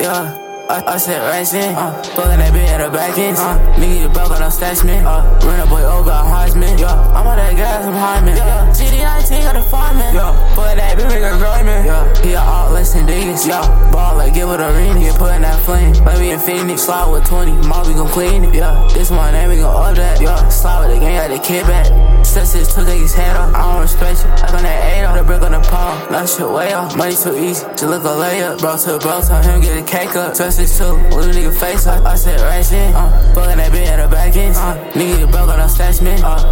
yeah. I, I said racks uh, fucking that bitch at the back end. Uh, nigga, the broke on no stats, man. Uh, run a boy over a Heisman. Yeah, I'm on that gas, I'm Hyman. Yeah, GD19 got the fireman. Yeah, fuck that bitch, make a man. Yeah, he all less than niggas. Yeah, ball like give it a ring, get put in that flame. Let me in Phoenix, slide with 20. Mom, we gon' clean it. Yeah, this one, name, we gon' up that. Yeah, slide with the gang, got the kid back. Success took his head off. I don't on the shit way off. Money too easy. Just look a layup. Bro to bro, told him get a cake up. Trust is too. Little nigga face up. I said right shit. Uh, fucking that bitch at the back end. Uh, nigga, broke on no stash man. Uh,